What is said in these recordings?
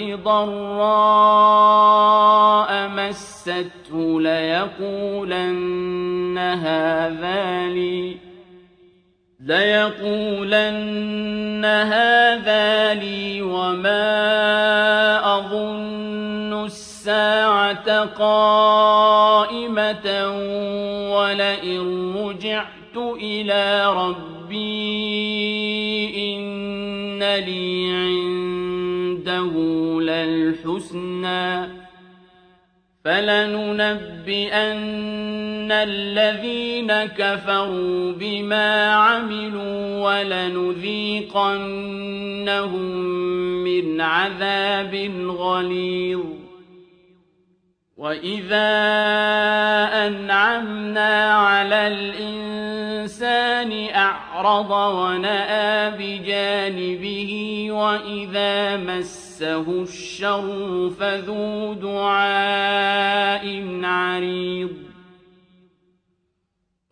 ضراء مسته ليقولن هذا لي ليقولن هذا لي وما أظن الساعة قائمة ولئن رجعت إلى ربي إن لي عنده للحسنى فلننبئن الذين كفروا بما عملوا ولنذيقنهم من عذاب غليظ. وإذا أنعمنا على الإنسان أعرض ونأى بجانبه وإذا مسه الشر فذو دعاء عريض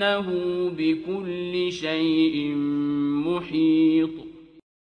إنه بكل شيء محيط